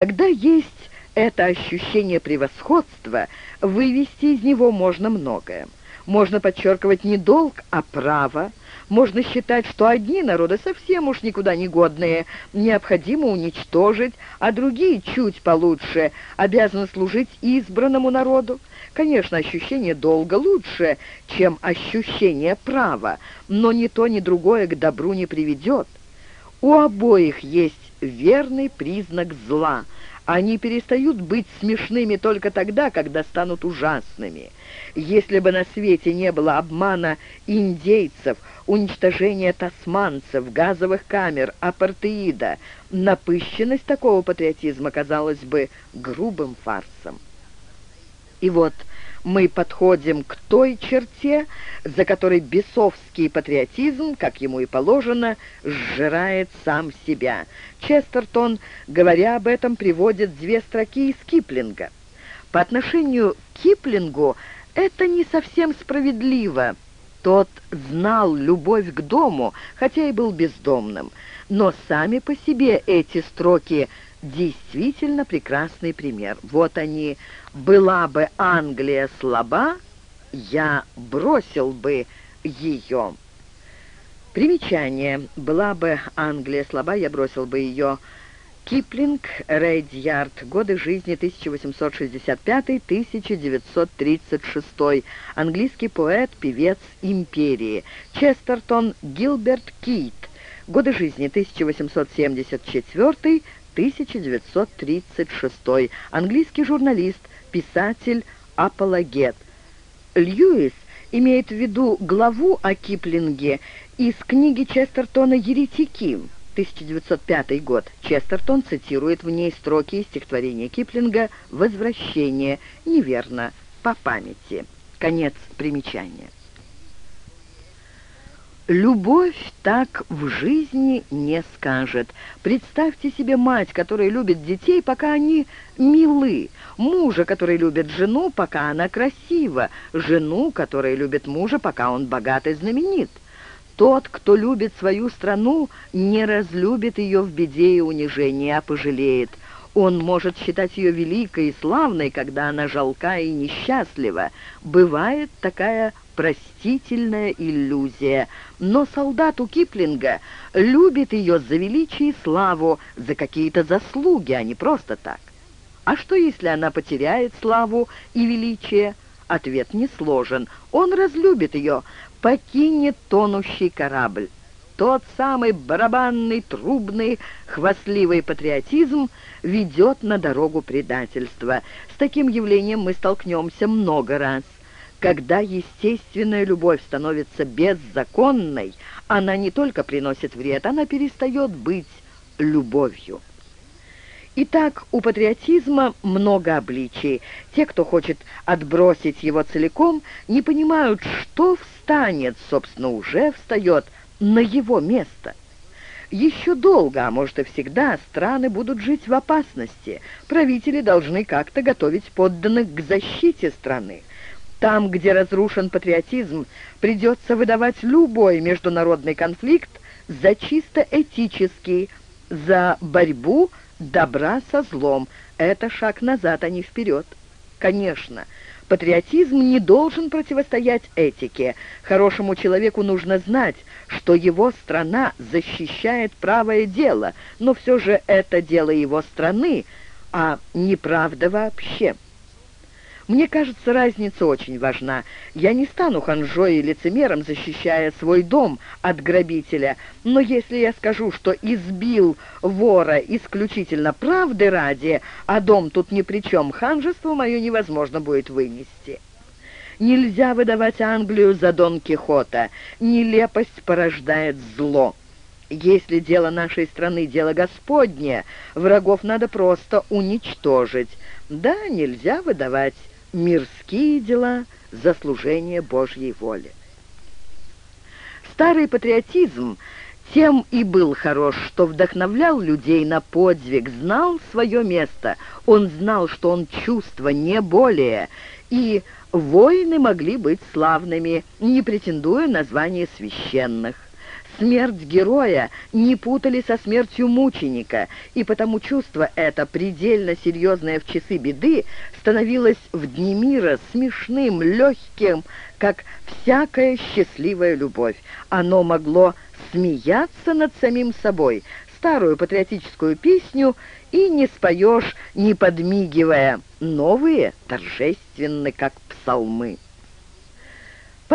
Когда есть это ощущение превосходства, вывести из него можно многое. Можно подчеркивать не долг, а право. Можно считать, что одни народы совсем уж никуда не годные, необходимо уничтожить, а другие чуть получше, обязаны служить избранному народу. Конечно, ощущение долга лучше, чем ощущение права, но ни то, ни другое к добру не приведет. У обоих есть верный признак зла. Они перестают быть смешными только тогда, когда станут ужасными. Если бы на свете не было обмана индейцев, уничтожения тасманцев, газовых камер, апартеида, напыщенность такого патриотизма казалась бы грубым фарсом. И вот мы подходим к той черте, за которой бесовский патриотизм, как ему и положено, сжирает сам себя. Честертон, говоря об этом, приводит две строки из Киплинга. По отношению к Киплингу это не совсем справедливо. Тот знал любовь к дому, хотя и был бездомным. Но сами по себе эти строки – действительно прекрасный пример. Вот они. «Была бы Англия слаба, я бросил бы ее». Примечание. «Была бы Англия слаба, я бросил бы ее». Киплинг, Рейдьярд. Годы жизни 1865-1936. Английский поэт, певец империи. Честертон, Гилберт Кит. Годы жизни 1874 1936. Английский журналист, писатель, апологет. Льюис имеет в виду главу о Киплинге из книги Честертона «Еретики», 1905 год. Честертон цитирует в ней строки из стихотворения Киплинга «Возвращение». Неверно, по памяти. Конец примечания. Любовь так в жизни не скажет. Представьте себе мать, которая любит детей, пока они милы, мужа, который любит жену, пока она красива, жену, которая любит мужа, пока он богат и знаменит. Тот, кто любит свою страну, не разлюбит ее в беде и унижении, а пожалеет. Он может считать ее великой и славной, когда она жалка и несчастлива. Бывает такая простительная иллюзия. Но солдат у Киплинга любит ее за величие и славу, за какие-то заслуги, а не просто так. А что, если она потеряет славу и величие? Ответ не сложен. Он разлюбит ее, покинет тонущий корабль. Тот самый барабанный, трубный, хвастливый патриотизм ведет на дорогу предательства. С таким явлением мы столкнемся много раз. Когда естественная любовь становится беззаконной, она не только приносит вред, она перестает быть любовью. Итак, у патриотизма много обличий. Те, кто хочет отбросить его целиком, не понимают, что встанет, собственно, уже встает на его место. Еще долго, а может и всегда, страны будут жить в опасности. Правители должны как-то готовить подданных к защите страны. Там, где разрушен патриотизм, придется выдавать любой международный конфликт за чисто этический, за борьбу добра со злом. Это шаг назад, а не вперед. Конечно, патриотизм не должен противостоять этике. Хорошему человеку нужно знать, что его страна защищает правое дело, но все же это дело его страны, а не правда вообще. Мне кажется, разница очень важна. Я не стану ханжой и лицемером, защищая свой дом от грабителя, но если я скажу, что избил вора исключительно правды ради, а дом тут ни при чем, ханжество мое невозможно будет вынести». Нельзя выдавать Англию за Дон Кихота. Нелепость порождает зло. Если дело нашей страны – дело Господне, врагов надо просто уничтожить. Да, нельзя выдавать мирские дела за служение Божьей воли. Старый патриотизм тем и был хорош, что вдохновлял людей на подвиг, знал свое место. Он знал, что он чувство, не более, и воины могли быть славными, не претендуя на звание священных. Смерть героя не путали со смертью мученика, и потому чувство это, предельно серьезное в часы беды, становилось в дни мира смешным, легким, как всякая счастливая любовь. Оно могло смеяться над самим собой, старую патриотическую песню и не споешь, не подмигивая. Новые торжественны, как псалмы.